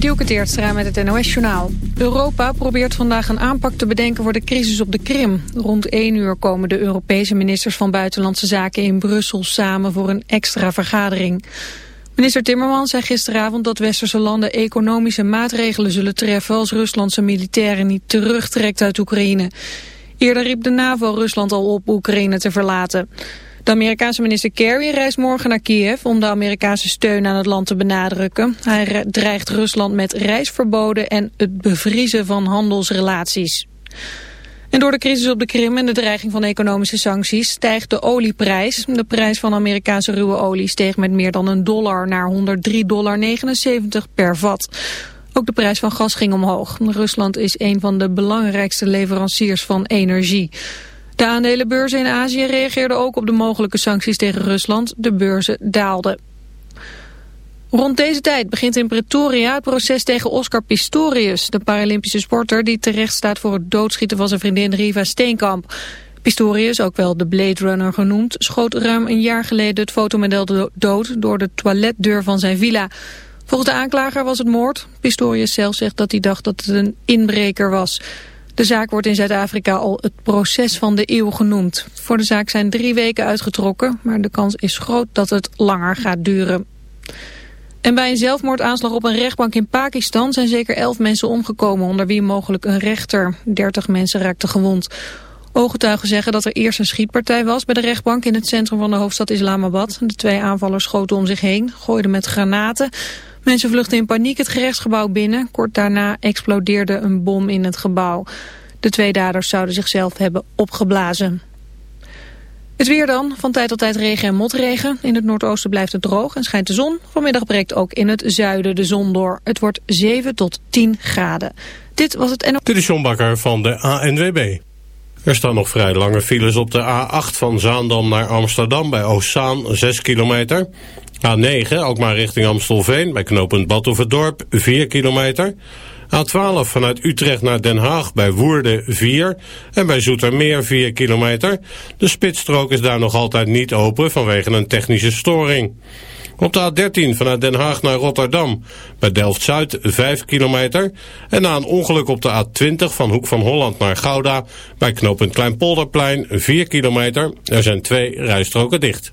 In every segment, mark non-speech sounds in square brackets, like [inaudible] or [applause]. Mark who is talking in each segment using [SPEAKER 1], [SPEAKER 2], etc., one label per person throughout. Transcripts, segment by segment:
[SPEAKER 1] Dielke Teertstra met het NOS-journaal. Europa probeert vandaag een aanpak te bedenken voor de crisis op de Krim. Rond 1 uur komen de Europese ministers van Buitenlandse Zaken in Brussel samen voor een extra vergadering. Minister Timmermans zei gisteravond dat westerse landen economische maatregelen zullen treffen als Rusland zijn militairen niet terugtrekt uit Oekraïne. Eerder riep de NAVO Rusland al op Oekraïne te verlaten. De Amerikaanse minister Kerry reist morgen naar Kiev om de Amerikaanse steun aan het land te benadrukken. Hij dreigt Rusland met reisverboden en het bevriezen van handelsrelaties. En door de crisis op de Krim en de dreiging van economische sancties stijgt de olieprijs. De prijs van Amerikaanse ruwe olie steeg met meer dan een dollar naar 103,79 dollar per vat. Ook de prijs van gas ging omhoog. Rusland is een van de belangrijkste leveranciers van energie. De aandelenbeurzen in Azië reageerden ook op de mogelijke sancties tegen Rusland. De beurzen daalden. Rond deze tijd begint in Pretoria het proces tegen Oscar Pistorius, de Paralympische sporter die terecht staat voor het doodschieten van zijn vriendin Riva Steenkamp. Pistorius, ook wel de Blade Runner genoemd, schoot ruim een jaar geleden het fotomodel dood door de toiletdeur van zijn villa. Volgens de aanklager was het moord. Pistorius zelf zegt dat hij dacht dat het een inbreker was. De zaak wordt in Zuid-Afrika al het proces van de eeuw genoemd. Voor de zaak zijn drie weken uitgetrokken, maar de kans is groot dat het langer gaat duren. En bij een zelfmoordaanslag op een rechtbank in Pakistan zijn zeker elf mensen omgekomen, onder wie mogelijk een rechter. Dertig mensen raakten gewond. Ooggetuigen zeggen dat er eerst een schietpartij was bij de rechtbank in het centrum van de hoofdstad Islamabad. De twee aanvallers schoten om zich heen, gooiden met granaten. Mensen vluchtten in paniek het gerechtsgebouw binnen. Kort daarna explodeerde een bom in het gebouw. De twee daders zouden zichzelf hebben opgeblazen. Het weer dan, van tijd tot tijd regen en motregen. In het noordoosten blijft het droog en schijnt de zon. Vanmiddag breekt ook in het zuiden de zon door. Het wordt 7 tot 10 graden. Dit was het NO...
[SPEAKER 2] Dit is John Bakker van de ANWB. Er staan nog vrij lange files op de A8 van Zaandam naar Amsterdam bij Oostzaan, 6 kilometer. A9, ook maar richting Amstelveen, bij knooppunt Badhoevedorp, 4 kilometer. A12 vanuit Utrecht naar Den Haag bij Woerden 4 en bij Zoetermeer 4 kilometer. De spitsstrook is daar nog altijd niet open vanwege een technische storing. Op de A13 vanuit Den Haag naar Rotterdam bij Delft-Zuid 5 kilometer. En na een ongeluk op de A20 van Hoek van Holland naar Gouda bij knooppunt Kleinpolderplein 4 kilometer. Er zijn twee rijstroken dicht.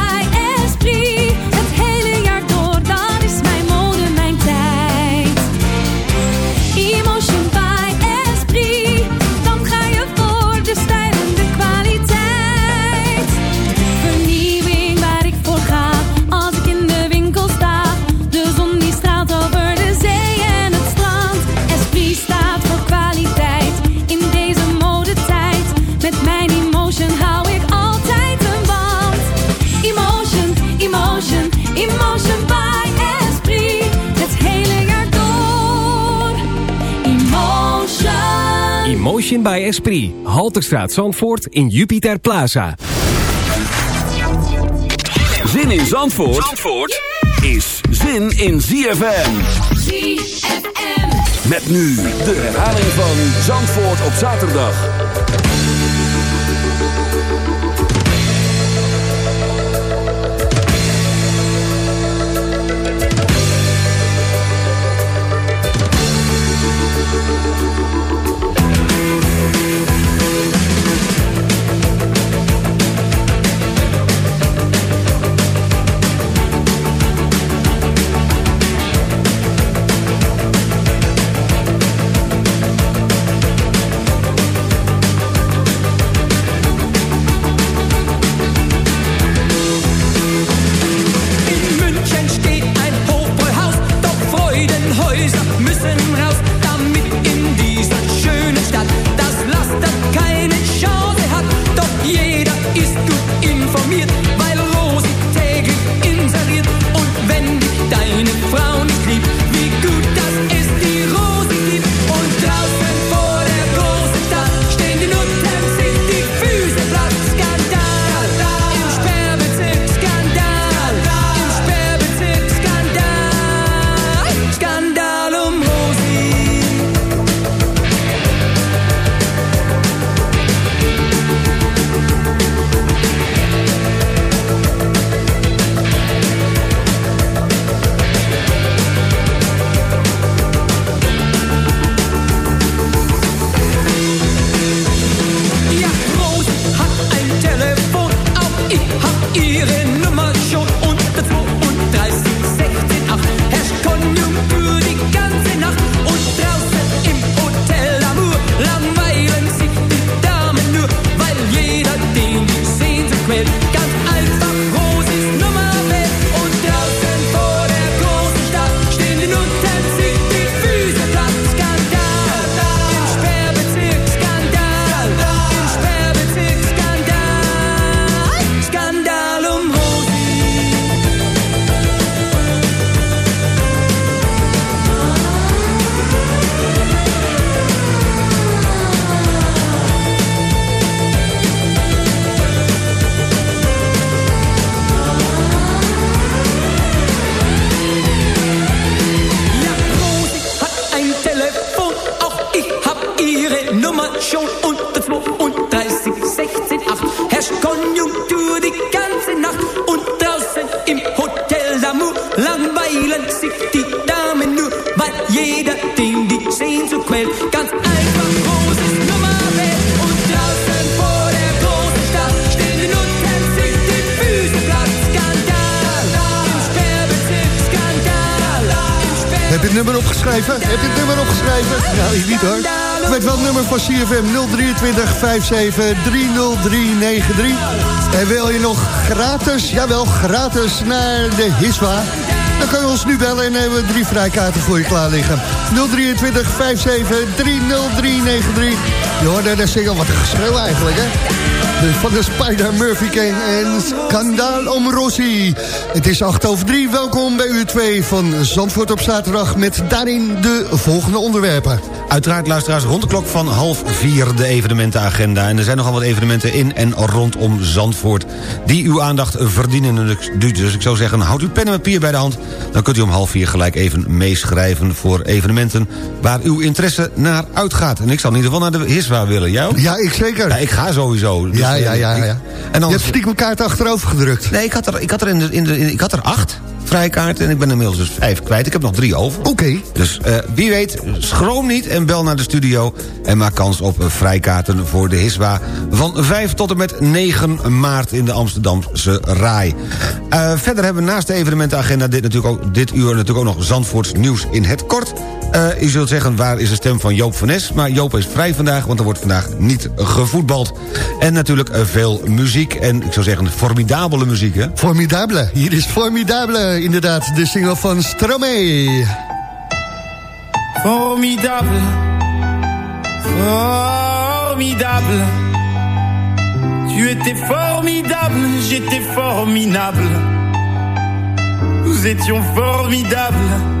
[SPEAKER 3] Fashion by Esprit. Halterstraat Zandvoort in Jupiter Plaza.
[SPEAKER 4] Zin in Zandvoort, Zandvoort is zin in ZFM.
[SPEAKER 5] ZFM.
[SPEAKER 4] Met nu de herhaling van Zandvoort op zaterdag.
[SPEAKER 6] 023 57 30393. En wil je nog gratis, jawel, gratis naar de Hiswa? Dan kan je ons nu bellen en hebben we drie vrijkaarten voor je klaar liggen. 023 57 30393. Je hoorde de single, wat een geschreeuw eigenlijk, hè? Van de Spider Murphy King en Skandaal om Rossi. Het is 8 over 3. Welkom bij u 2 van Zandvoort op zaterdag... met daarin de volgende onderwerpen.
[SPEAKER 7] Uiteraard luisteraars rond de klok van half vier de evenementenagenda. En er zijn nogal wat evenementen in en rondom Zandvoort... die uw aandacht verdienen. Dus- Dus ik zou zeggen, houd uw pen en papier bij de hand. Dan kunt u om half vier gelijk even meeschrijven voor evenementen... waar uw interesse naar uitgaat. En ik zal in ieder geval naar de Hiswa willen. Jou?
[SPEAKER 6] Ja, ik zeker.
[SPEAKER 7] Ja, ik ga sowieso. Dus,
[SPEAKER 6] Ja, ja,
[SPEAKER 7] eh,
[SPEAKER 6] ja, ja.
[SPEAKER 7] En
[SPEAKER 6] Je hebt stiekem kaart achterover gedrukt.
[SPEAKER 7] nee, ik had er, ik had er, in de, in de, ik had er acht vrijkaarten... en ik ben inmiddels dus vijf kwijt. Ik heb nog drie over.
[SPEAKER 6] Oké.
[SPEAKER 7] Dus eh, wie weet, schroom niet en bel naar de studio... en maak kans op eh, vrijkaarten voor de Hiswa... van 5 tot en met 9 maart in de Amsterdamse Rai. Eh, verder hebben we naast de evenementenagenda... dit, natuurlijk ook, dit uur natuurlijk ook nog Zandvoorts nieuws in het kort. Eh u zult zeggen, waar is de stem van Joop van Nes? Maar Joop is vrij vandaag, want er wordt vandaag niet gevoetbald. En natuurlijk eh, veel muziek. En ik zou zeggen, formidabele muziek, hè?
[SPEAKER 6] Formidable. Hier is Formidable, inderdaad. De single van Stromae.
[SPEAKER 8] Formidable, formidable. Tu étais formidable, j'étais formidable. Nous étions formidables.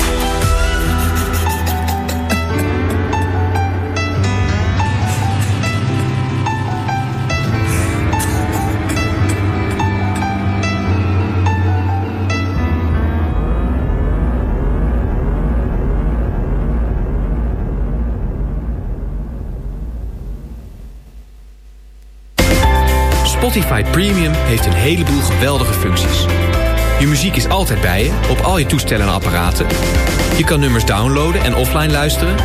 [SPEAKER 9] Spotify Premium heeft een heleboel geweldige functies. Je muziek is altijd bij je, op al je toestellen en apparaten. Je kan nummers downloaden en offline luisteren.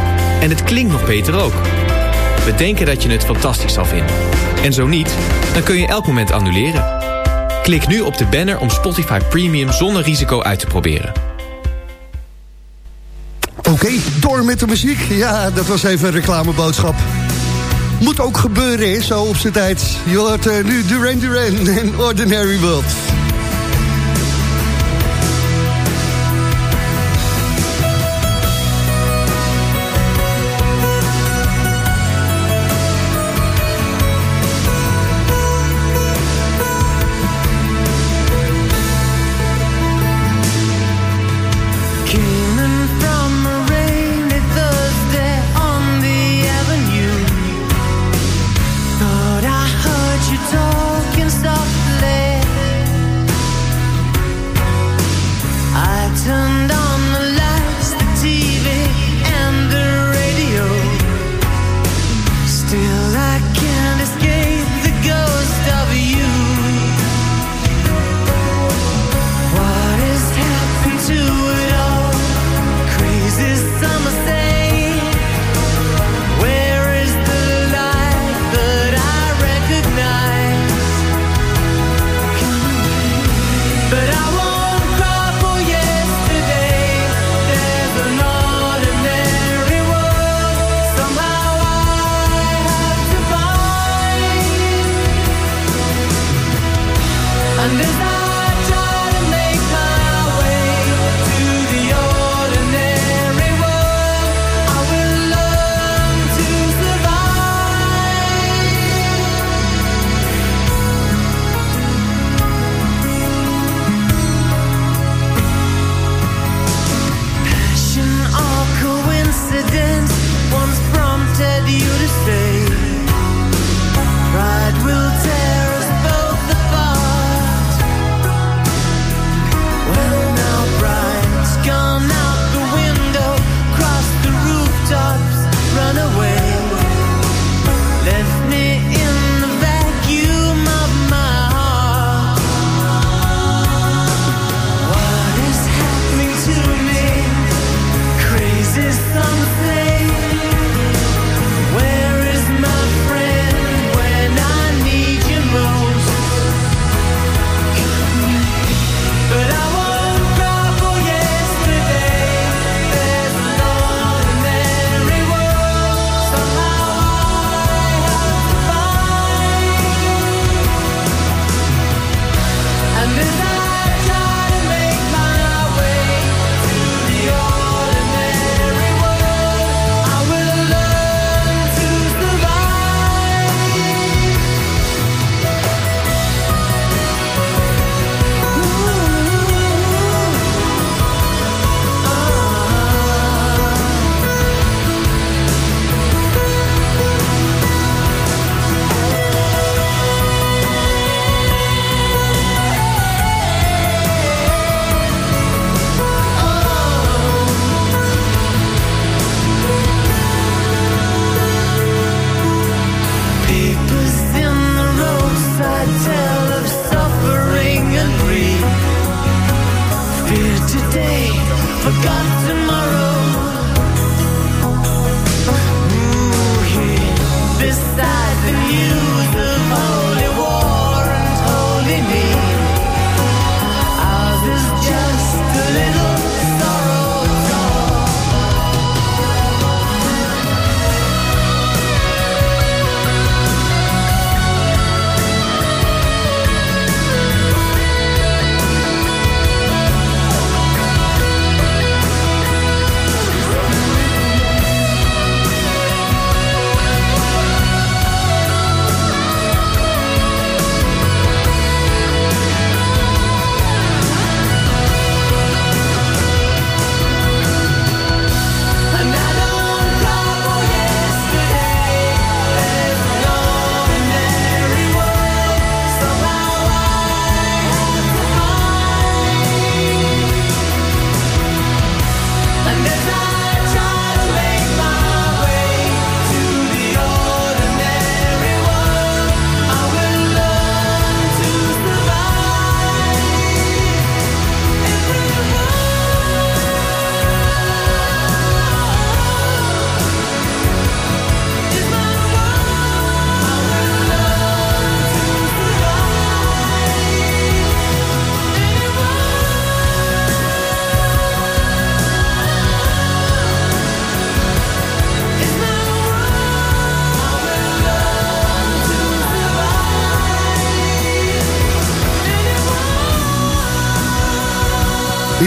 [SPEAKER 9] En het klinkt nog beter ook. We denken dat je het fantastisch zal vinden. En zo niet, dan kun je elk moment annuleren. Klik nu op de banner om Spotify Premium zonder risico uit te proberen.
[SPEAKER 6] Oké, door met de muziek. Ja, dat was even een reclameboodschap. Moet ook gebeuren, hè, zo op zijn tijd. Je hoort eh, nu Duran Duran en Ordinary World.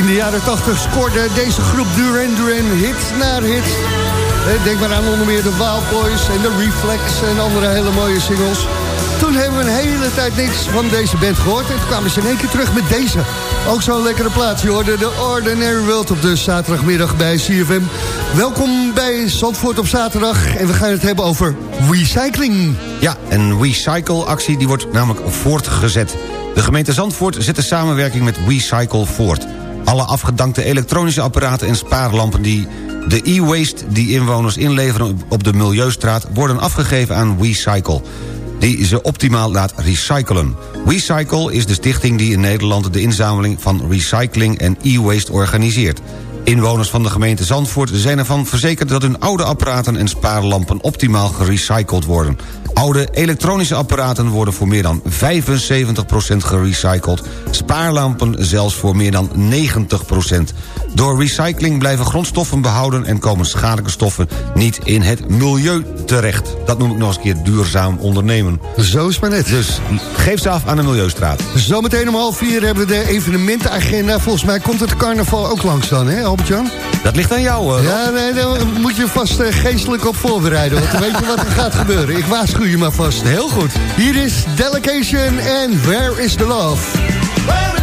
[SPEAKER 6] De jaren 80 scoorde deze groep Duran Duran hit naar hit. Eh, Denk maar aan onder meer de Wild Boys en de Reflex en andere hele mooie singles. Toen hebben we een hele tijd niks van deze band gehoord. En toen kwamen ze in één keer terug met deze. Ook zo'n lekkere plaats. Je hoorde de Ordinary World op de zaterdagmiddag bij CFM. Welkom bij Zandvoort op zaterdag. En we gaan het hebben over recycling.
[SPEAKER 7] Ja, een recycle-actie die wordt namelijk voortgezet. De gemeente Zandvoort zet de samenwerking met Recycle voort. Alle afgedankte elektronische apparaten en spaarlampen die de e-waste die inwoners inleveren op de Milieustraat... worden afgegeven aan Recycle die ze optimaal laat recyclen. Recycle is de stichting die in Nederland de inzameling van recycling en e-waste organiseert. Inwoners van de gemeente Zandvoort zijn ervan verzekerd... dat hun oude apparaten en spaarlampen optimaal gerecycled worden. Oude elektronische apparaten worden voor meer dan 75% gerecycled. Spaarlampen zelfs voor meer dan 90%. Door recycling blijven grondstoffen behouden... en komen schadelijke stoffen niet in het milieu terecht. Dat noem ik nog eens een keer duurzaam ondernemen.
[SPEAKER 6] Zo is maar net.
[SPEAKER 7] Dus geef ze af aan de Milieustraat.
[SPEAKER 6] Zometeen om half vier hebben we de evenementenagenda. Volgens mij komt het carnaval ook langs dan, hè Albert-Jan?
[SPEAKER 7] Dat ligt aan jou, eh,
[SPEAKER 6] Ja, nee, daar moet je vast eh, geestelijk op voorbereiden. Want dan weet je wat er gaat gebeuren. Ik waarschuw je maar vast.
[SPEAKER 7] Heel goed.
[SPEAKER 6] Hier is Delegation en Where is the Love?
[SPEAKER 10] Where is the love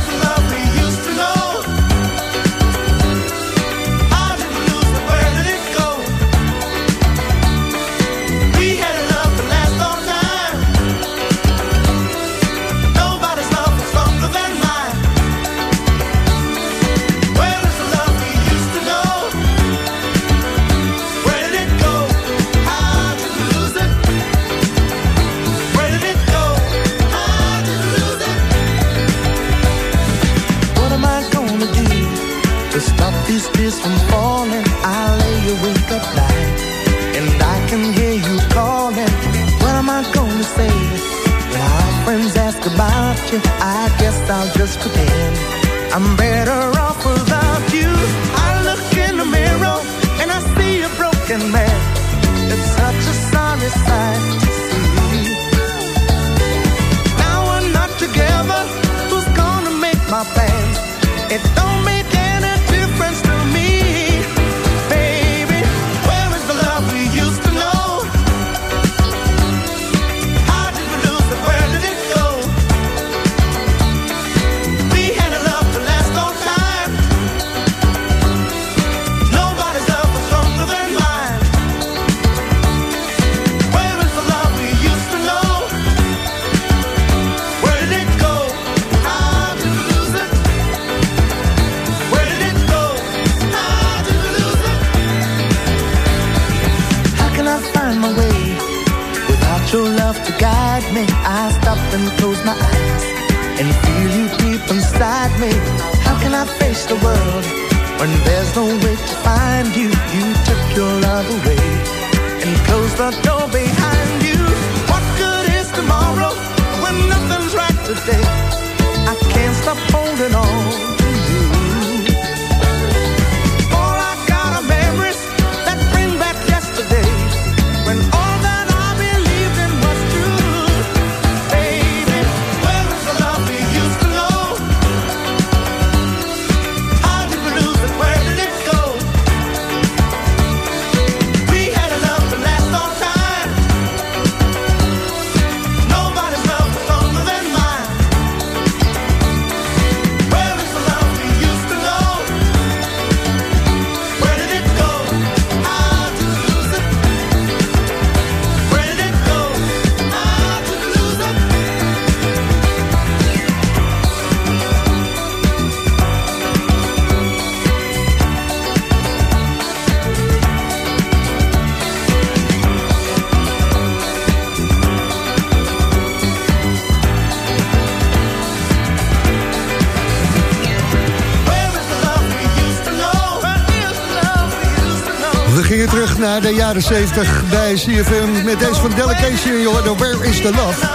[SPEAKER 6] de jaren 70 bij CFM. Met deze van Delegation, joh, Where is the Love?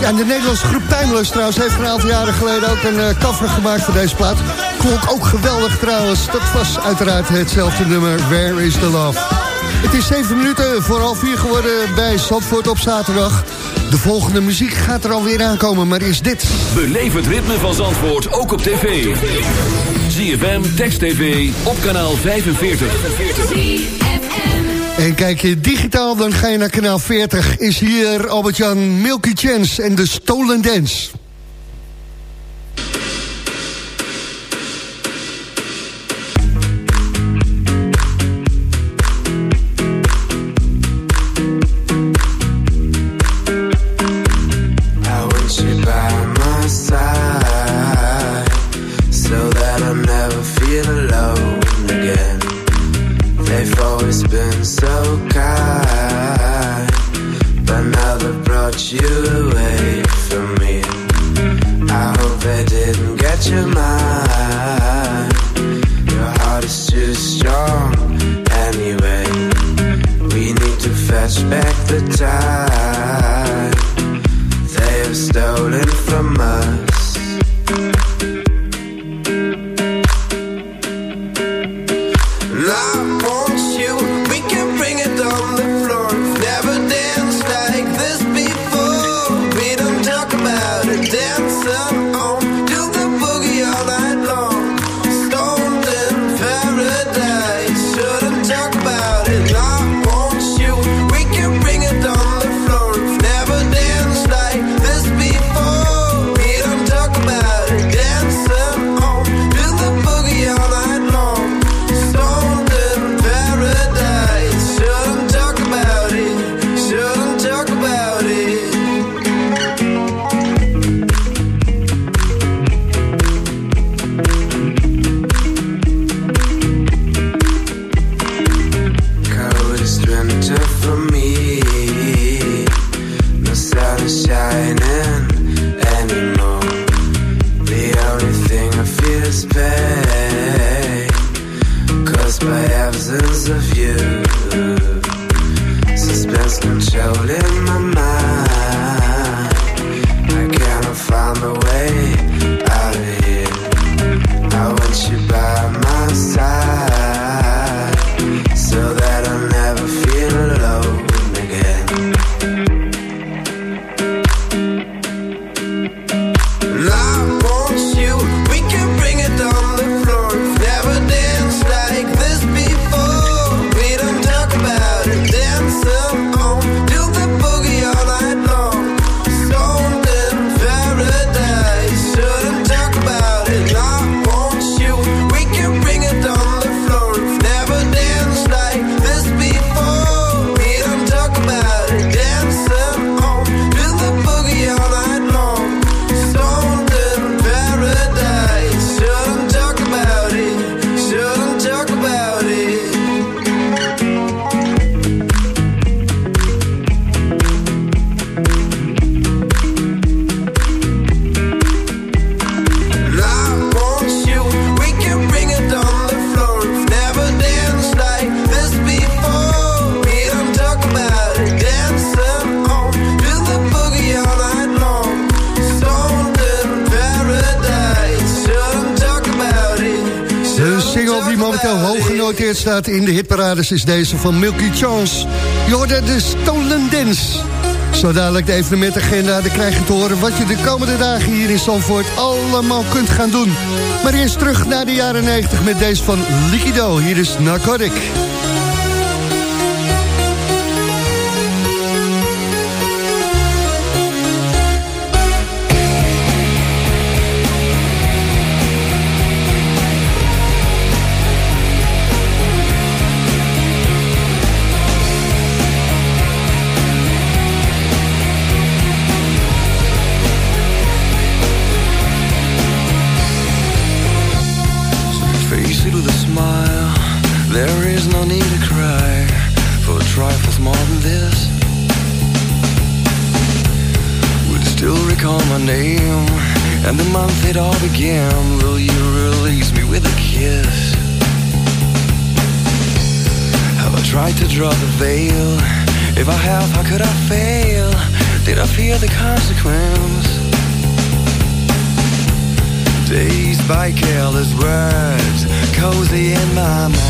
[SPEAKER 6] Ja, de Nederlandse groep Timeless trouwens heeft een aantal jaren geleden ook een eh, cover gemaakt voor deze plaat. Klonk ook geweldig trouwens. Dat was uiteraard hetzelfde nummer, Where is the Love? Het is 7 minuten voor half vier geworden bij Zandvoort op zaterdag. De volgende muziek gaat er alweer aankomen, maar is dit.
[SPEAKER 11] Beleef het ritme van Zandvoort ook op tv. ZFM, Text TV, op kanaal 45.
[SPEAKER 6] En kijk je digitaal, dan ga je naar kanaal 40. Is hier Albert-Jan Milky Chance en de Stolen Dance.
[SPEAKER 8] By my. time. so that
[SPEAKER 6] is deze van Milky Chance. Je hoorde de Stolen Dance. Zo dadelijk de evenementagenda, dan krijg je te horen wat je de komende dagen hier in Zandvoort allemaal kunt gaan doen. Maar eerst terug naar de jaren 90 met deze van Liquido. Hier is Narcotic.
[SPEAKER 12] There is no need to cry for trifles more than this. Would still recall my name and the month it all began. Will you release me with a kiss? Have I tried to draw the veil? If I have, how could I fail? Did I fear the consequence? Dazed by careless words, cozy in my mind.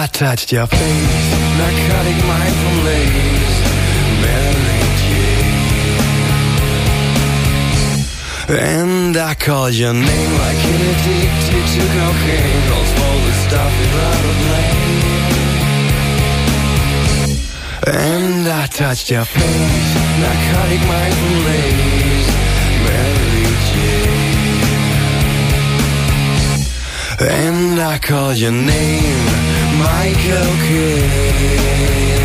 [SPEAKER 12] I touched your face, narcotic mind from lace, Mary Jane. And I called your name like an addicted to cocaine, all slowly stuff without a blame. And I touched your face, narcotic mind from lace, Mary Jane. And I call your name Michael Kidd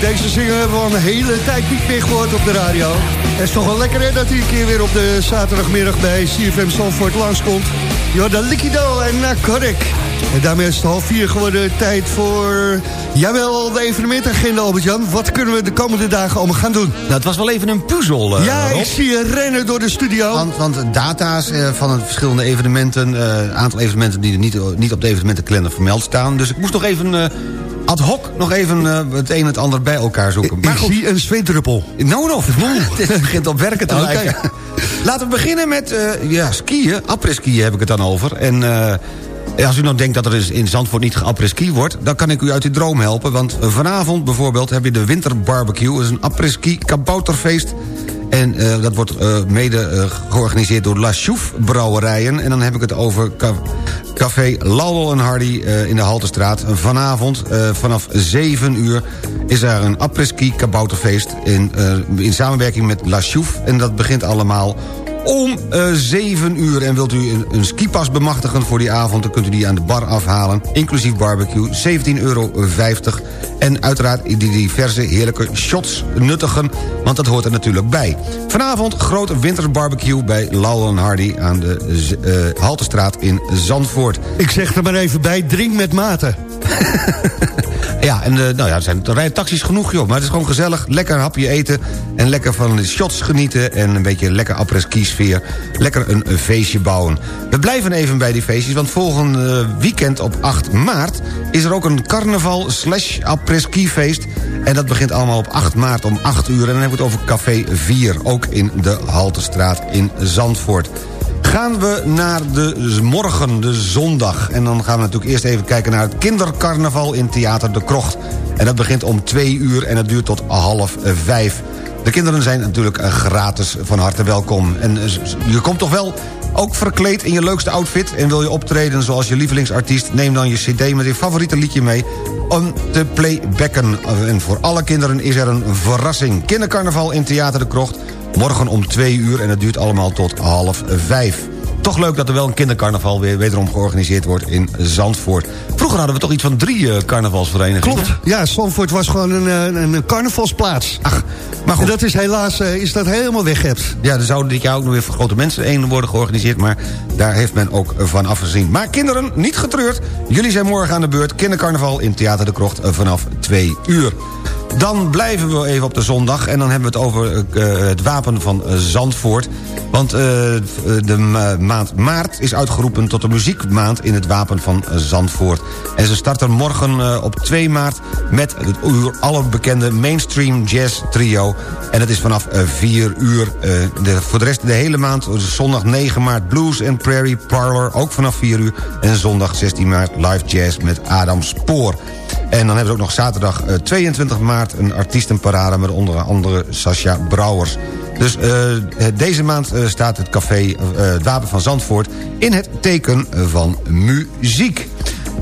[SPEAKER 6] deze zinger hebben we al een hele tijd niet meer gehoord op de radio. Het is toch wel lekker hè, dat hij een keer weer op de zaterdagmiddag bij CFM Zandvoort langskomt. Jorda Liquido en Narcotic. En daarmee is het half vier geworden tijd voor... Jawel, de evenementagenda, Albert-Jan. Wat kunnen we de komende dagen allemaal gaan doen?
[SPEAKER 7] Nou, het was wel even een puzzel, eh,
[SPEAKER 6] ja,
[SPEAKER 7] Rob.
[SPEAKER 6] ik zie je rennen door de studio.
[SPEAKER 7] Want, want data's eh, van de verschillende evenementen... een aantal evenementen die er niet, niet op de evenementenkalender vermeld staan. Dus ik moest nog even eh, ad hoc nog even eh, het een en het ander bij elkaar zoeken.
[SPEAKER 6] Ik zie een zweetdruppel.
[SPEAKER 7] Nou nog, dit [laughs] begint op werken te
[SPEAKER 6] Oké.
[SPEAKER 7] lijken. [laughs] Laten we beginnen met eh, ja, skiën. Après-skiën heb ik het dan over. En eh, als u nou denkt dat er in Zandvoort niet geapres-ski wordt... dan kan ik u uit uw droom helpen. Want vanavond bijvoorbeeld heb je de winterbarbecue. Dat is een après-ski kabouterfeest. En dat wordt mede georganiseerd door La Chouf Brouwerijen. En dan heb ik het over Café Laurel en Hardy eh, in de Haltestraat. Vanavond eh, vanaf 7 uur is er een après-ski kabouterfeest... In, eh, in samenwerking met La Chouf. En dat begint allemaal om eh 7 uur. En wilt u een, een skipas bemachtigen voor die avond... dan kunt u die aan de bar afhalen. Inclusief barbecue, 17,50 euro. En uiteraard die diverse heerlijke shots nuttigen... want dat hoort er natuurlijk bij. Vanavond grote winterbarbecue bij Laurel en Hardy... aan de eh, Haltestraat in Zandvoort.
[SPEAKER 6] Ik zeg er maar even bij, drink met mate. [laughs]
[SPEAKER 7] Ja, en eh, nou ja, er zijn er rijden taxis genoeg, joh. Maar het is gewoon gezellig, lekker hapje eten... en lekker van de shots genieten en een beetje lekker après-ski Lekker een, een feestje bouwen. We blijven even bij die feestjes, want volgende weekend op 8 maart... is er ook een carnaval slash après-ski feest. En dat begint allemaal op 8 maart om 8 uur. En dan hebben we het over Café 4, ook in de Haltestraat in Zandvoort gaan we naar de morgen, de zondag. En dan gaan we natuurlijk eerst even kijken naar het kindercarnaval in Theater de Krocht. En dat begint om twee uur en dat duurt tot half vijf. De kinderen zijn natuurlijk eh, gratis van harte welkom. En eh, je komt toch wel ook verkleed in je leukste outfit... en wil je optreden zoals je lievelingsartiest... neem dan je cd met je favoriete liedje mee om te playbacken. En voor alle kinderen is er een verrassing. Kindercarnaval in Theater de Krocht Morgen om twee uur en het duurt allemaal tot half vijf. Toch leuk dat er wel een kindercarnaval weer wederom georganiseerd wordt in Zandvoort. Vroeger hadden we toch iets van drie uh, carnavalsverenigingen.
[SPEAKER 6] Klopt, ja, Zandvoort was gewoon een, eh, een, een carnavalsplaats.
[SPEAKER 7] Ach, maar goed.
[SPEAKER 6] En dat is helaas uh, is dat helemaal weggehebt.
[SPEAKER 7] Ja, er zouden dit jaar ook nog weer voor grote mensen een worden georganiseerd... maar daar heeft men ook van afgezien. Maar kinderen, niet getreurd. Jullie zijn morgen aan de beurt. Kindercarnaval in Theater de Krocht vanaf twee uur. Dan blijven we even op de zondag en dan hebben we het over uh, het wapen van Zandvoort. Want de ma maand maart is uitgeroepen tot de muziekmaand in het wapen van Zandvoort. En ze starten morgen op 2 maart met het uur allerbekende mainstream jazz trio. En het is vanaf 4 uur. Voor de rest de hele maand, zondag 9 maart Blues and Prairie Parlor, ook vanaf 4 uur. En zondag 16 maart live jazz met Adam Spoor. En dan hebben we ook nog zaterdag 22 maart een artiestenparade... met onder andere Sascha Brouwers. Dus uh, deze maand uh, staat het café uh, Wapen van Zandvoort... in het teken van muziek.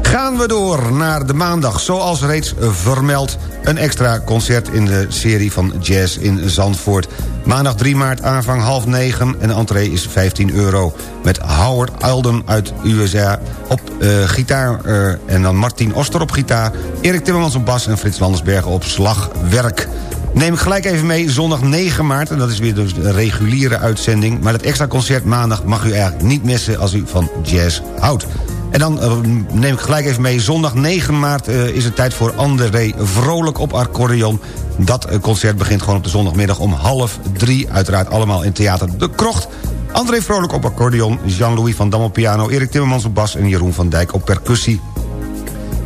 [SPEAKER 7] Gaan we door naar de maandag, zoals reeds vermeld... een extra concert in de serie van Jazz in Zandvoort. Maandag 3 maart aanvang half negen en de entree is 15 euro. Met Howard Alden uit USA op uh, gitaar... Uh, en dan Martin Oster op gitaar... Erik Timmermans op bas en Frits Landersbergen op slagwerk. Neem gelijk even mee, zondag 9 maart... en dat is weer dus de reguliere uitzending... maar het extra concert maandag mag u eigenlijk niet missen... als u van jazz houdt. En dan uh, neem ik gelijk even mee... zondag 9 maart uh, is het tijd voor André Vrolijk op accordeon. Dat uh, concert begint gewoon op de zondagmiddag om half drie. Uiteraard allemaal in Theater De Krocht. André Vrolijk op accordeon, Jean-Louis van Dam op piano... Erik Timmermans op bas en Jeroen van Dijk op percussie.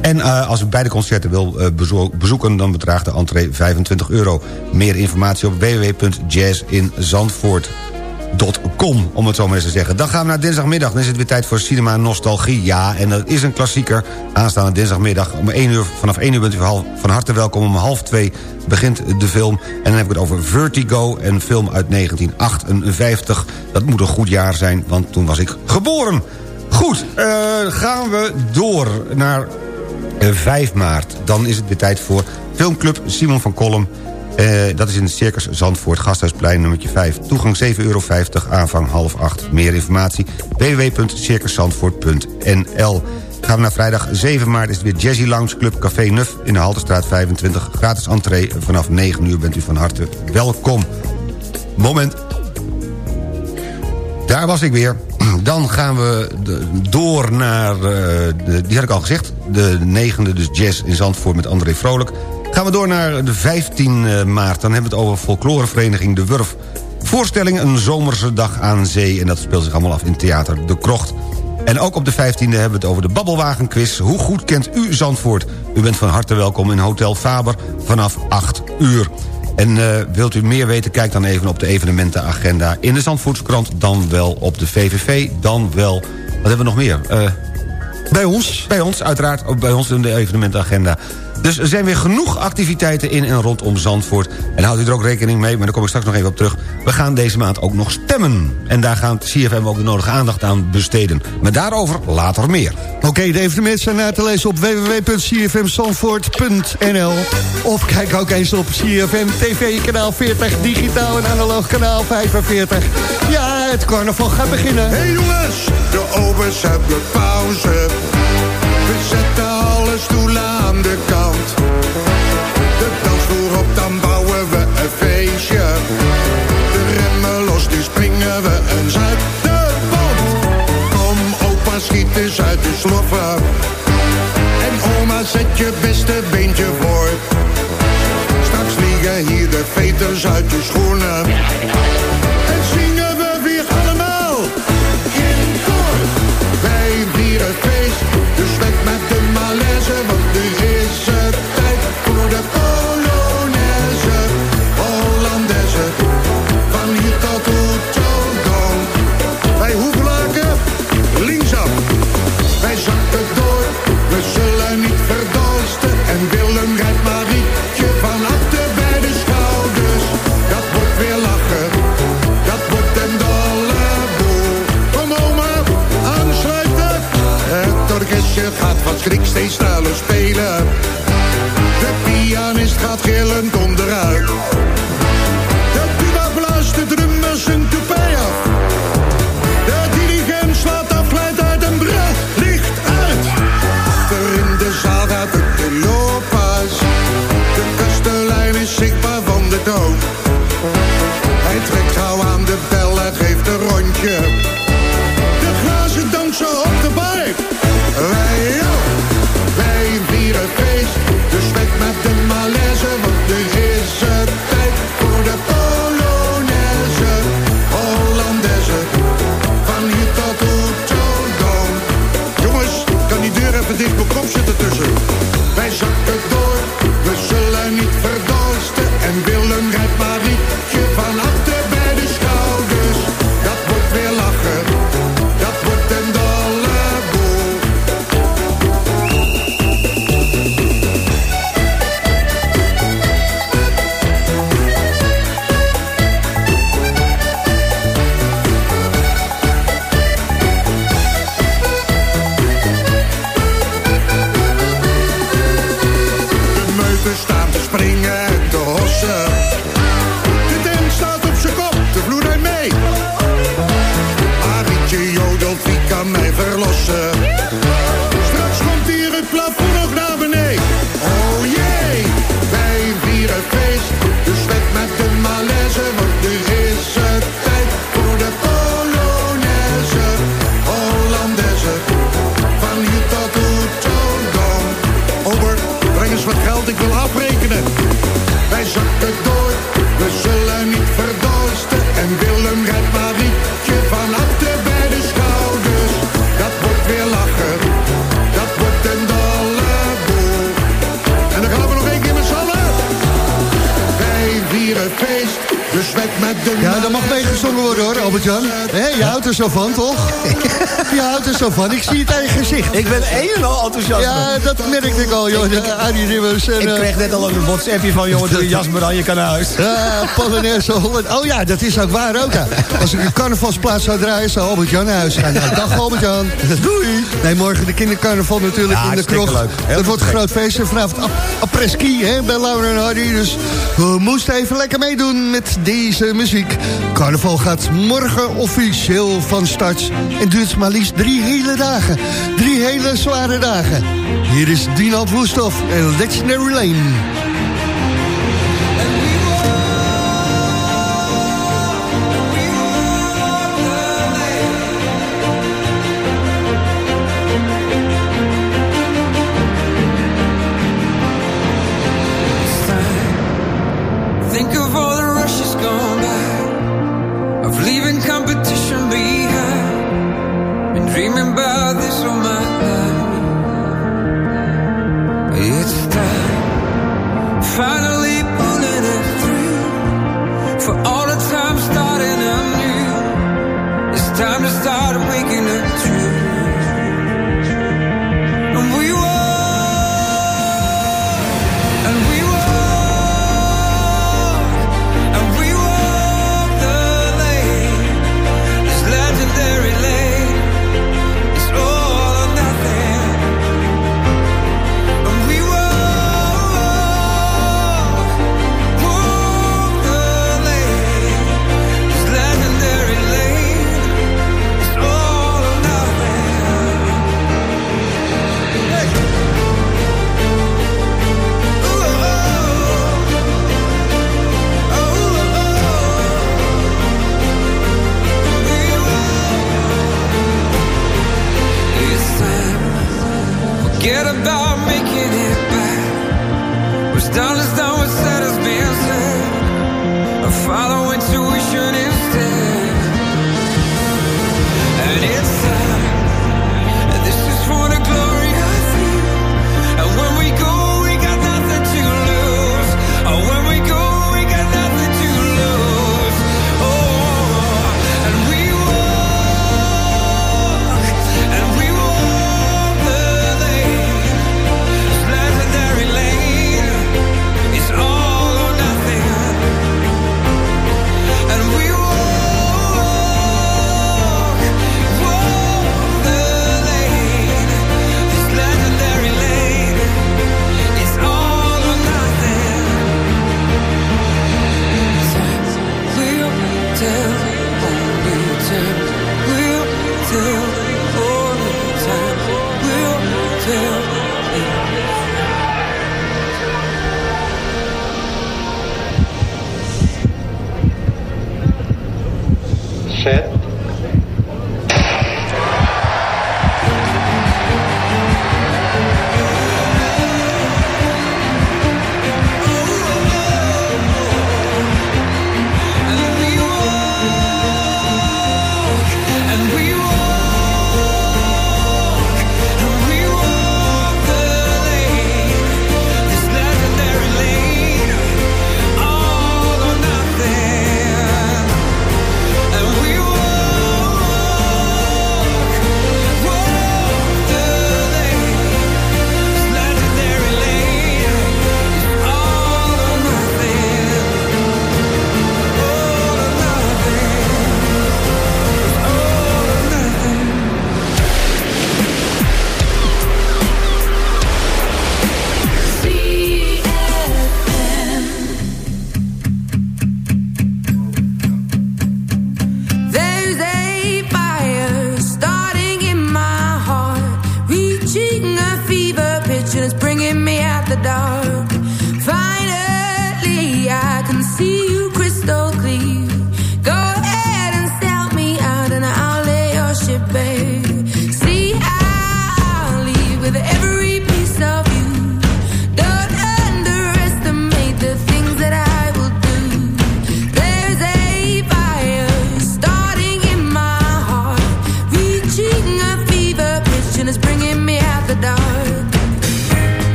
[SPEAKER 7] En als u beide concerten wil bezoeken... dan bedraagt de entree 25 euro. Meer informatie op www.jazzinzandvoort.com, om het zo maar eens te zeggen. Dan gaan we naar dinsdagmiddag. Dan is het weer tijd voor Cinema Nostalgie. Ja, en dat is een klassieker. Aanstaande dinsdagmiddag om 1 uur, vanaf 1 uur bent u van harte welkom. Om half 2 begint de film. En dan heb ik het over Vertigo, een film uit 1958. Dat moet een goed jaar zijn, want toen was ik geboren. Goed, uh, gaan we door naar 5 maart. Dan is het weer tijd voor filmclub Simon van Kolm. Uh, dat is in het Circus Zandvoort, Gasthuisplein nummertje 5. Toegang 7,50 euro, aanvang half 8. Meer informatie www.circuszandvoort.nl Gaan we naar vrijdag 7 maart is het weer Jazzy Lounge Club Café Nuf... in de Halterstraat 25. Gratis entree. Vanaf 9 uur bent u van harte welkom. Moment. Daar was ik weer. [clears throat] Dan gaan we door naar, uh, de, die had ik al gezegd... de negende, dus jazz in Zandvoort met André Vrolijk. Gaan we door naar de 15 maart. Dan hebben we het over folklorevereniging De Wurf. Voorstelling Een Zomerse Dag aan Zee. En dat speelt zich allemaal af in Theater De Krocht. En ook op de 15e hebben we het over de Babbelwagenquiz. Hoe goed kent u Zandvoort? U bent van harte welkom in Hotel Faber vanaf 8 uur. En uh, wilt u meer weten, kijk dan even op de evenementenagenda... in de Zandvoortskrant, dan wel op de VVV, dan wel... Wat hebben we nog meer? Uh,
[SPEAKER 6] bij ons?
[SPEAKER 7] Bij ons, uiteraard. Bij ons in de evenementenagenda. Dus er zijn weer genoeg activiteiten in en rondom Zandvoort. En houdt u er ook rekening mee, maar daar kom ik straks nog even op terug. We gaan deze maand ook nog stemmen. En daar gaan CFM ook de nodige aandacht aan besteden. Maar daarover later meer.
[SPEAKER 6] Oké, okay, de evenementen zijn na te lezen op www.cfmzandvoort.nl Of kijk ook eens op CFM TV kanaal 40, digitaal en analoog kanaal 45. Ja, het carnaval gaat beginnen.
[SPEAKER 13] Hey jongens, de obers hebben pauze. We zetten alle stoelen aan de kant. De dansvoer op, dan bouwen we een feestje. De remmen los, nu springen we eens uit de band. Kom, opa, schiet eens uit de sloffen. En oma, zet je beste beentje voor. Straks vliegen hier de veters uit je schoenen. te
[SPEAKER 6] estamos springen. Albert-Jan? Je houdt er zo van, toch? je houdt er zo van. Ik zie het aan je gezicht.
[SPEAKER 14] Ik ben een en al enthousiast.
[SPEAKER 6] Ja, dat merk ik al, joh. Arie Rimmers.
[SPEAKER 14] Ik
[SPEAKER 6] eh,
[SPEAKER 14] kreeg net al een WhatsAppje van, jongen, doe jas maar aan, je kan naar huis.
[SPEAKER 6] Ja, zo. Holland. Oh ja, dat is ook waar ook. Als ik een carnavalsplaats zou draaien, zou Albert-Jan naar huis gaan. Nou, dag Albert-Jan. Doei. Nee, morgen de kindercarnaval natuurlijk
[SPEAKER 14] ja,
[SPEAKER 6] in de krocht. Het wordt een groot feest. Vanavond apres-ski bij Laura en Hardy. Dus we moesten even lekker meedoen met deze muziek. Carnaval gaat morgen officieel van start. En duurt maar liefst drie hele dagen. Drie hele zware dagen. Hier is Dino Woestof en Legendary Lane.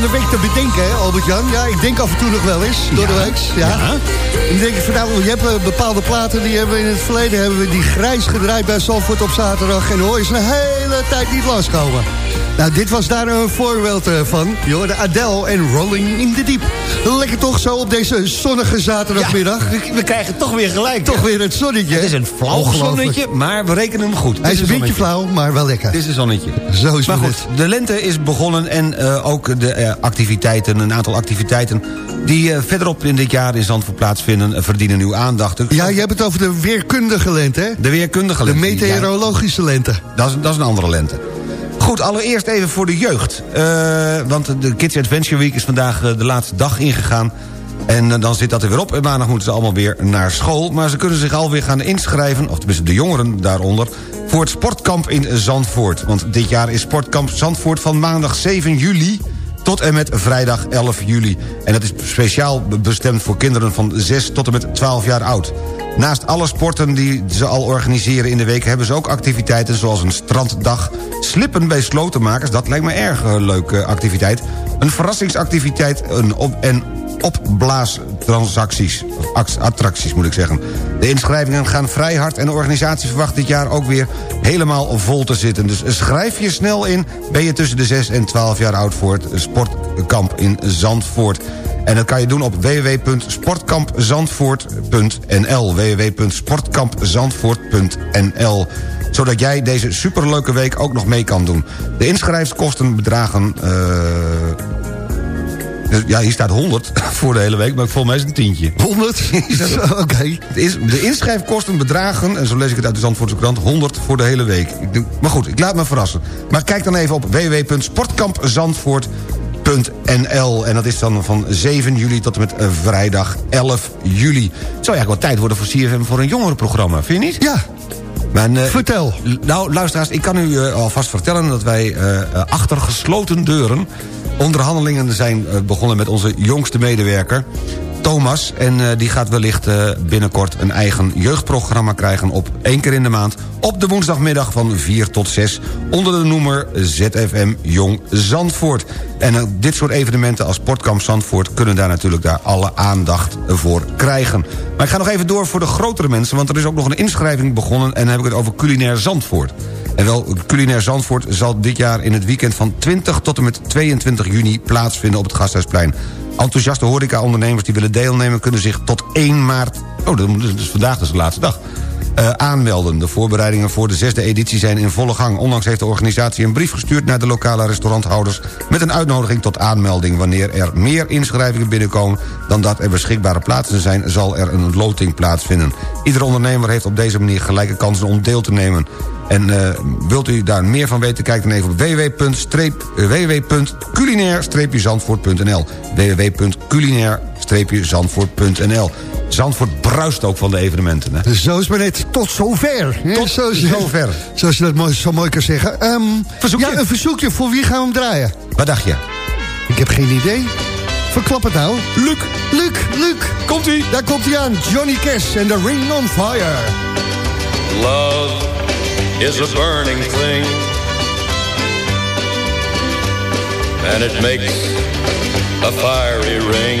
[SPEAKER 6] van de week te bedenken, hè, Albert-Jan. Ja, ik denk af en toe nog wel eens, door ja. de week. Ja. ja. Denk ik van, nou, eh, bepaalde platen die hebben we in het verleden... hebben we die grijs gedraaid bij Salford op zaterdag. En hoor is een hele tijd niet langskomen. Nou, dit was daar een voorbeeld eh, van. Je hoorde Adele en Rolling in the Deep. Lekker toch zo op deze zonnige zaterdagmiddag.
[SPEAKER 14] we krijgen toch weer gelijk.
[SPEAKER 6] Toch weer het zonnetje.
[SPEAKER 14] Het is een flauw zonnetje, maar we rekenen hem goed.
[SPEAKER 6] Hij is
[SPEAKER 14] Het
[SPEAKER 6] een beetje flauw, maar wel lekker.
[SPEAKER 7] Dit is een zonnetje.
[SPEAKER 6] Zo is
[SPEAKER 7] maar
[SPEAKER 6] het.
[SPEAKER 7] goed, de lente is begonnen en eh, ook de eh, activiteiten, een aantal activiteiten... die verderop in dit jaar in Zandvoort plaatsvinden, verdienen uw aandacht.
[SPEAKER 6] Ja, je hebt het over de weerkundige lente, hè?
[SPEAKER 7] De weerkundige
[SPEAKER 6] De
[SPEAKER 7] lente.
[SPEAKER 6] meteorologische lente.
[SPEAKER 7] Dat is, dat is een andere lente. Goed, allereerst even voor de jeugd. Eh, want de Kids Adventure Week is vandaag eh, de laatste dag ingegaan. En eh, dan zit dat er weer op. En maandag moeten ze allemaal weer naar school. Maar ze kunnen zich alweer gaan inschrijven, of tenminste de jongeren daaronder... voor het sportkamp in Zandvoort. Want dit jaar is sportkamp Zandvoort van maandag 7 juli tot en met vrijdag 11 juli. En dat is speciaal be- bestemd voor kinderen van 6 tot en met 12 jaar oud. Naast alle sporten die ze al organiseren in de week... hebben ze ook activiteiten zoals een stranddag... slippen bij slotenmakers, dat lijkt me erg een leuke activiteit... een verrassingsactiviteit een op en opblaastransacties. Attracties moet ik zeggen. De inschrijvingen gaan vrij hard... en de organisatie verwacht dit jaar ook weer helemaal vol te zitten. Dus schrijf je snel in. Ben je tussen de 6 en 12 jaar oud voor het sportkamp in Zandvoort. En dat kan je doen op www.sportkampzandvoort.nl www.sportkampzandvoort.nl zodat jij deze superleuke week ook nog mee kan doen. De inschrijfkosten bedragen... eh, dus ja, hier staat 100 [laughs] voor de hele week, maar volgens mij is het een tientje.
[SPEAKER 6] 100? [laughs] Oké.
[SPEAKER 7] De, ins- de inschrijfkosten bedragen, en zo lees ik het uit de Zandvoortse krant... 100 voor de hele week. Ik maar goed, ik laat me verrassen. Maar kijk dan even op www.sportkampzandvoort.nl En dat is dan van 7 juli tot en met eh, vrijdag 11 juli. Het zou eigenlijk wel tijd worden voor CFM voor een jongerenprogramma, vind je niet?
[SPEAKER 6] Ja.
[SPEAKER 7] Maar, eh,
[SPEAKER 6] Vertel.
[SPEAKER 7] Nou, luisteraars, ik kan u eh, alvast vertellen... dat wij achter gesloten deuren onderhandelingen zijn begonnen... met onze jongste medewerker, Thomas. En die gaat wellicht binnenkort een eigen jeugdprogramma krijgen... op één keer in de maand op de woensdagmiddag van 4 tot 6... onder de noemer ZFM Jong Zandvoort. En eh, dit soort evenementen als Sportkamp Zandvoort... kunnen daar natuurlijk daar alle aandacht voor krijgen. Maar ik ga nog even door voor de grotere mensen... want er is ook nog een inschrijving begonnen... en dan heb ik het over culinair Zandvoort. En wel, culinair Zandvoort zal dit jaar in het weekend van 20 tot en met 22 juni plaatsvinden op het Gasthuisplein. Enthousiaste horeca-ondernemers die willen deelnemen... kunnen zich tot 1 maart, oh, dat is vandaag dus de laatste dag... eh, aanmelden. De voorbereidingen voor de zesde editie zijn in volle gang. Onlangs heeft de organisatie een brief gestuurd naar de lokale restauranthouders... met een uitnodiging tot aanmelding. Wanneer er meer inschrijvingen binnenkomen dan dat er beschikbare plaatsen zijn... zal er een loting plaatsvinden. Iedere ondernemer heeft op deze manier gelijke kansen om deel te nemen. En eh, wilt u daar meer van weten, kijk dan even op www.culinair-zandvoort.nl www.culinair-zandvoort.nl Zandvoort bruist ook van de evenementen. Hè?
[SPEAKER 6] Zo is maar net. Tot zover. hè?
[SPEAKER 7] Tot
[SPEAKER 6] zoals,
[SPEAKER 7] zover. [laughs]
[SPEAKER 6] Zoals je dat mooi, zo mooi kan zeggen. Ehm,
[SPEAKER 7] Verzoekje.
[SPEAKER 6] Ja, een verzoekje. Voor wie gaan we hem draaien?
[SPEAKER 7] Wat dacht je?
[SPEAKER 6] Ik heb geen idee. Verklap het nou.
[SPEAKER 7] Luc.
[SPEAKER 6] Luc, Luc.
[SPEAKER 7] Komt-ie.
[SPEAKER 6] Daar komt hij aan. Johnny Cash en The Ring on Fire.
[SPEAKER 15] Love is a burning thing, and it makes a fiery ring.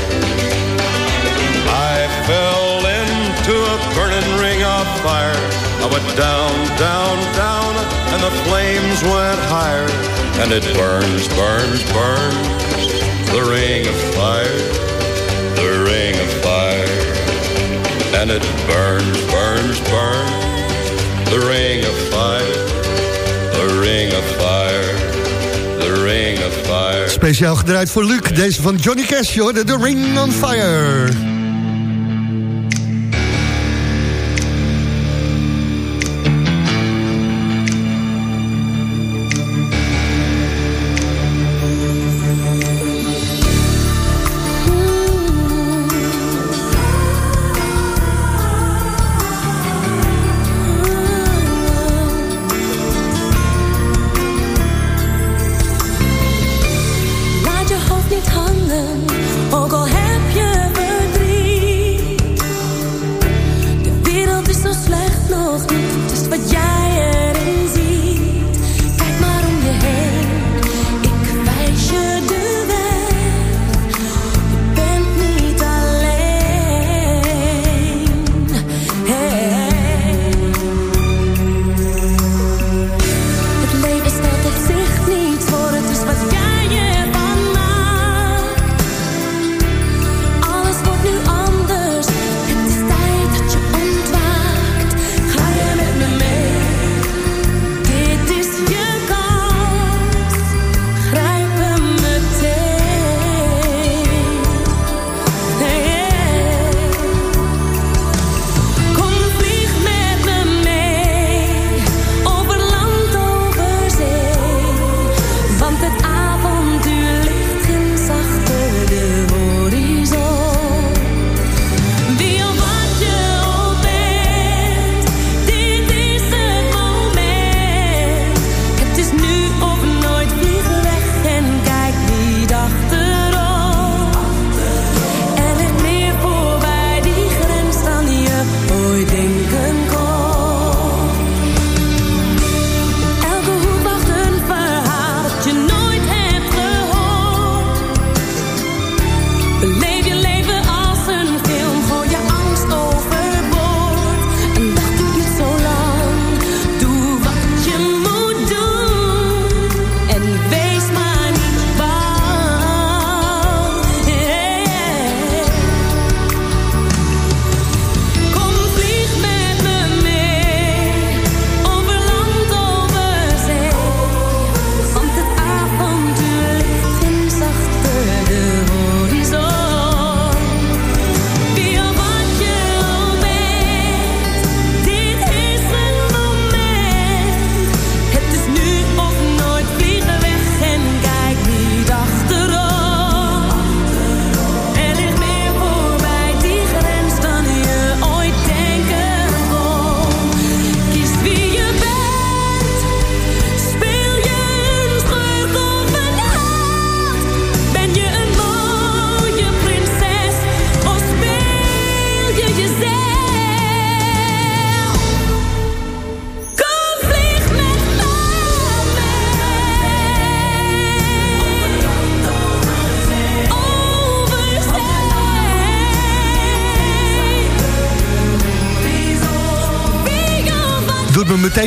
[SPEAKER 15] Fire. I went down, down, down, and the flames went higher. And it burns, burns, burns, the ring of fire, the ring of fire. And it burns, burns, burns, the ring of fire, the ring of fire, the ring of fire.
[SPEAKER 16] Speciaal gedraaid voor Luc, deze van Johnny Cash, hoor, The Ring on Fire.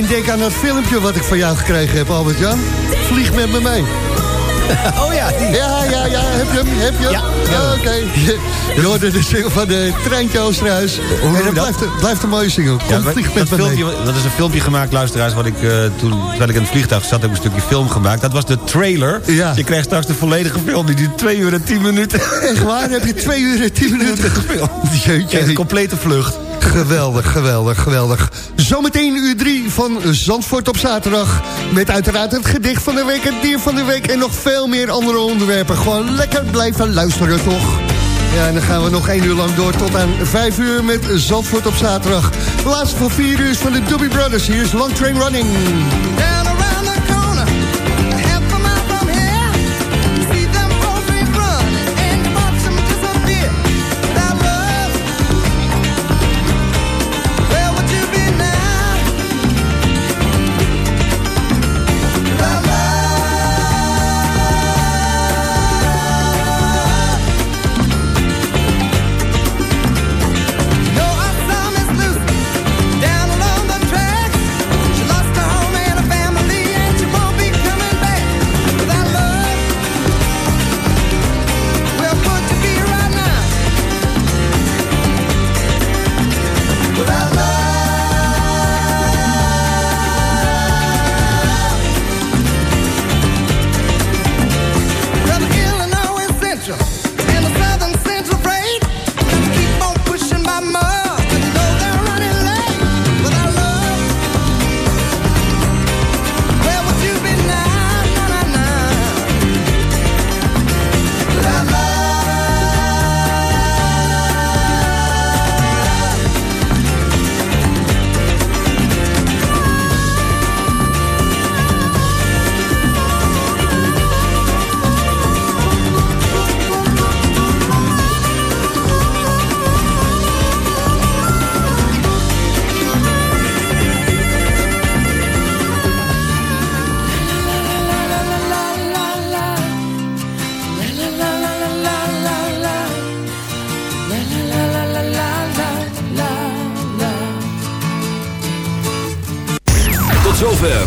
[SPEAKER 17] Meteen denken
[SPEAKER 16] aan dat filmpje wat ik van jou gekregen heb, Albert-Jan. Vlieg met me mee. [laughs]
[SPEAKER 6] Oh ja, die.
[SPEAKER 16] Ja, ja, ja, heb je hem, heb je hem?
[SPEAKER 6] Ja, ja.
[SPEAKER 16] Oké. [laughs] Je hoorde de single van de Treintje Oosterhuis.
[SPEAKER 6] noem
[SPEAKER 16] En
[SPEAKER 6] je
[SPEAKER 16] dat blijft, blijft een mooie single. Kom,
[SPEAKER 7] Ja, maar
[SPEAKER 16] vlieg
[SPEAKER 7] dat,
[SPEAKER 16] mee.
[SPEAKER 7] filmpje, dat is een filmpje gemaakt, luisteraars, wat ik eh, toen, terwijl ik in het vliegtuig zat, heb ik een stukje film gemaakt. Dat was de trailer.
[SPEAKER 16] Ja.
[SPEAKER 7] Je krijgt straks de volledige film, die duurt 2 uur en 10 minuten. [laughs]
[SPEAKER 16] Echt waar? Heb je twee uur en tien minuten
[SPEAKER 7] gefilmd?
[SPEAKER 16] Jeetje.
[SPEAKER 7] Een complete vlucht.
[SPEAKER 16] Geweldig, geweldig, geweldig. Zometeen uur drie van Zandvoort op zaterdag. Met uiteraard het gedicht van de week, het dier van de week... en nog veel meer andere onderwerpen. Gewoon lekker blijven luisteren, toch? Ja, en dan gaan we nog één uur lang door tot aan vijf uur met Zandvoort op zaterdag. Laatste van vier uur is van de Doobie Brothers. Hier is Long Train Running.